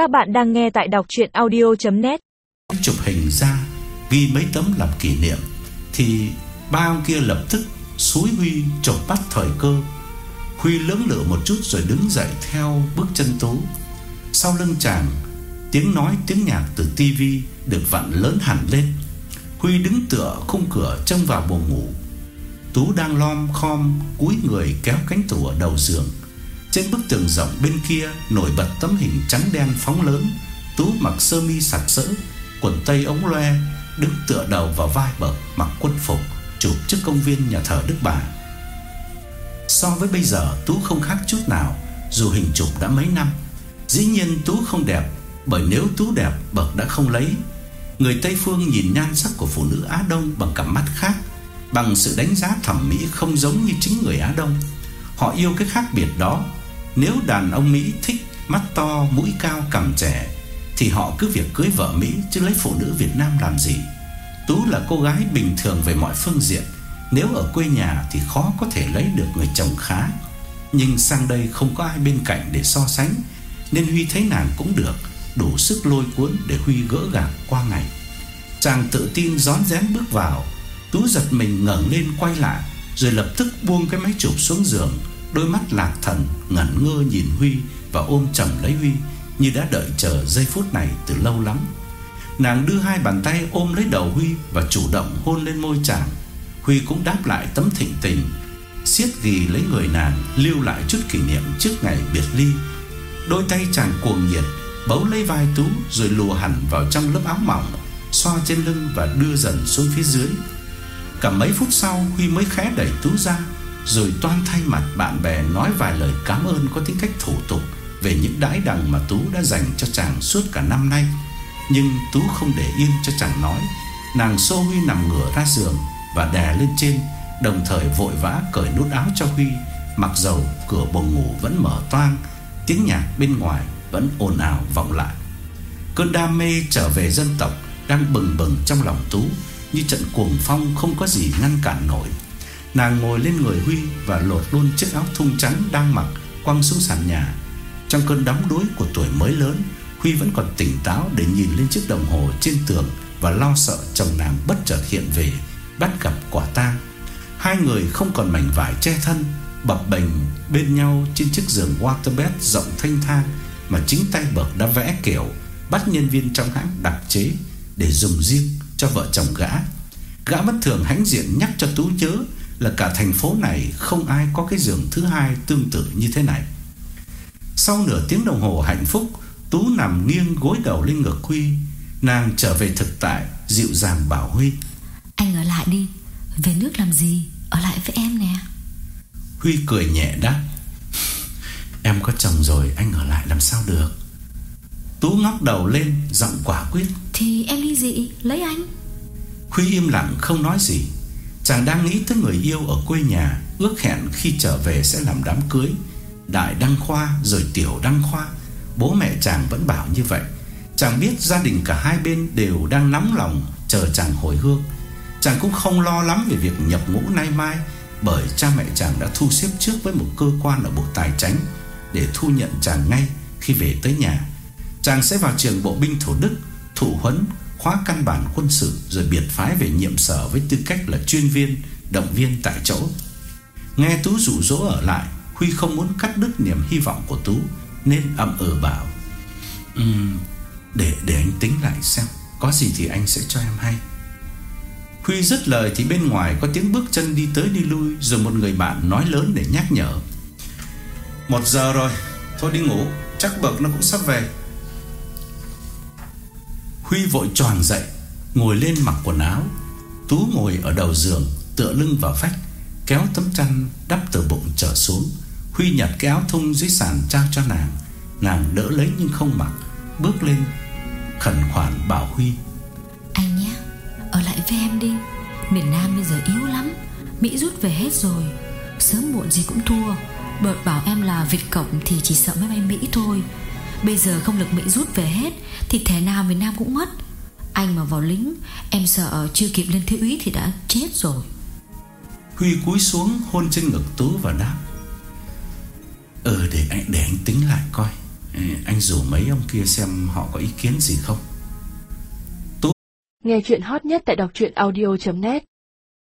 Các bạn đang nghe tại đọc chuyện audio.net Chụp hình ra, Ghi mấy tấm làm kỷ niệm, Thì ba ông kia lập tức Xúi Huy chộp bắt thời cơ. Huy lưỡng lửa một chút Rồi đứng dậy theo bước chân Tú. Sau lưng chàng, Tiếng nói, tiếng nhạc từ tivi Được vặn lớn hẳn lên. Huy đứng tựa khung cửa trông vào buồn ngủ. Tú đang lom khom cúi người kéo cánh tủ ở đầu giường. Trên bức tường rộng bên kia Nổi bật tấm hình trắng đen phóng lớn, Tú mặc sơ mi sặc sỡ, Quần tây ống loe, Đứng tựa đầu vào vai bờ Mặc quân phục, Chụp trước công viên nhà thờ Đức Bà. So với bây giờ, Tú không khác chút nào, Dù hình chụp đã mấy năm. Dĩ nhiên Tú không đẹp, Bởi nếu Tú đẹp, Bậc đã không lấy. Người Tây Phương nhìn nhan sắc của phụ nữ Á Đông Bằng cặp mắt khác, Bằng sự đánh giá thẩm mỹ không giống như chính người Á Đông. Họ yêu cái khác biệt đó nếu đàn ông Mỹ thích mắt to, mũi cao, cằm trẻ Thì họ cứ việc cưới vợ Mỹ Chứ lấy phụ nữ Việt Nam làm gì? Tú là cô gái bình thường về mọi phương diện. Nếu ở quê nhà thì khó có thể lấy được người chồng khá. Nhưng sang đây không có ai bên cạnh để so sánh Nên Huy thấy nàng cũng được Đủ sức lôi cuốn để Huy gỡ gạc qua ngày. Chàng tự tin rón rén bước vào. Tú giật mình ngẩng lên quay lại Rồi lập tức buông cái máy chụp xuống giường Đôi mắt lạc thần ngẩn ngơ nhìn Huy Và ôm chầm lấy Huy, Như đã đợi chờ giây phút này từ lâu lắm. Nàng đưa hai bàn tay ôm lấy đầu Huy Và chủ động hôn lên môi chàng. Huy cũng đáp lại tấm thịnh tình, siết ghì lấy người nàng, Lưu lại chút kỷ niệm trước ngày biệt ly. Đôi tay chàng cuồng nhiệt, Bấu lấy vai Tú Rồi lùa hẳn vào trong lớp áo mỏng, Xoa trên lưng và đưa dần xuống phía dưới. Cả mấy phút sau, Huy mới khẽ đẩy Tú ra rồi toan thay mặt bạn bè nói vài lời cảm ơn có tính cách thủ tục Về những đãi đằng mà Tú đã dành cho chàng suốt cả năm nay. Nhưng Tú không để yên cho chàng nói. Nàng xô Huy nằm ngửa ra giường Và đè lên trên, Đồng thời vội vã cởi nút áo cho Huy. Mặc dầu cửa buồng ngủ vẫn mở toang, Tiếng nhạc bên ngoài vẫn ồn ào vọng lại. Cơn đam mê trở về dân tộc Đang bừng bừng trong lòng Tú, như trận cuồng phong không có gì ngăn cản nổi. Nàng ngồi lên người Huy và lột luôn chiếc áo thun trắng đang mặc quăng xuống sàn nhà. Trong cơn đắm đuối của tuổi mới lớn, Huy vẫn còn tỉnh táo để nhìn lên chiếc đồng hồ trên tường và lo sợ chồng nàng bất chợt hiện về, bắt gặp quả tang. Hai người không còn mảnh vải che thân, bập bềnh bên nhau trên chiếc giường waterbed rộng thanh thang mà chính tay bậc đã vẽ kiểu bắt nhân viên trong hãng đặc chế để dùng riêng cho vợ chồng gã. Gã bất thường hãnh diện nhắc cho Tú nhớ là cả thành phố này không ai có cái giường thứ hai tương tự như thế này. Sau nửa tiếng đồng hồ hạnh phúc, Tú nằm nghiêng gối đầu lên ngực Huy, nàng trở về thực tại, dịu dàng bảo Huy: "Anh ở lại đi, về nước làm gì, ở lại với em nè." Huy cười nhẹ đáp: "Em có chồng rồi, anh ở lại làm sao được?" Tú ngóc đầu lên giọng quả quyết. Thì em ly dị lấy anh. Huy im lặng không nói gì Chàng đang nghĩ tới người yêu ở quê nhà, Ước hẹn khi trở về sẽ làm đám cưới. Đại Đăng Khoa, rồi Tiểu Đăng Khoa, Bố mẹ chàng vẫn bảo như vậy. Chàng biết gia đình cả hai bên đều đang nóng lòng Chờ chàng hồi hương. Chàng cũng không lo lắm về việc nhập ngũ nay mai, Bởi cha mẹ chàng đã thu xếp trước với một cơ quan ở Bộ Tài Chánh Để thu nhận chàng ngay khi về tới nhà. Chàng sẽ vào trường bộ binh thủ Đức Thụ huấn khóa căn bản quân sự Rồi biệt phái về nhiệm sở Với tư cách là chuyên viên Động viên tại chỗ. Nghe Tú rủ rỗ ở lại Huy không muốn cắt đứt niềm hy vọng của Tú Nên ậm ừ bảo "Ừm, để, để anh tính lại xem Có gì thì anh sẽ cho em hay. Huy dứt lời thì bên ngoài Có tiếng bước chân đi tới đi lui Rồi một người bạn nói lớn để nhắc nhở Một giờ rồi Thôi đi ngủ Chắc bậc nó cũng sắp về. Huy vội tròn dậy, Ngồi lên mặc quần áo. Tú ngồi ở đầu giường, Tựa lưng vào vách Kéo tấm chăn đắp từ bụng trở xuống. Huy nhặt cái áo thun dưới sàn trao cho nàng. Nàng đỡ lấy nhưng không mặc, Bước lên, Khẩn khoản bảo Huy. Anh nhé, Ở lại với em đi. Miền Nam bây giờ yếu lắm, Mỹ rút về hết rồi. Sớm muộn gì cũng thua. Bợt bảo em là Việt Cộng thì chỉ sợ máy bay Mỹ thôi. Bây giờ không lực Mỹ rút về hết Thì thể nào miền Nam cũng mất. Anh mà vào lính Em sợ chưa kịp lên thiếu úy thì đã chết rồi. Huy cúi xuống hôn trên ngực Tú và đáp. Ừ để anh để anh tính lại coi. Anh rủ mấy ông kia xem họ có ý kiến gì không? Nghe chuyện hot nhất tại đọc audio.net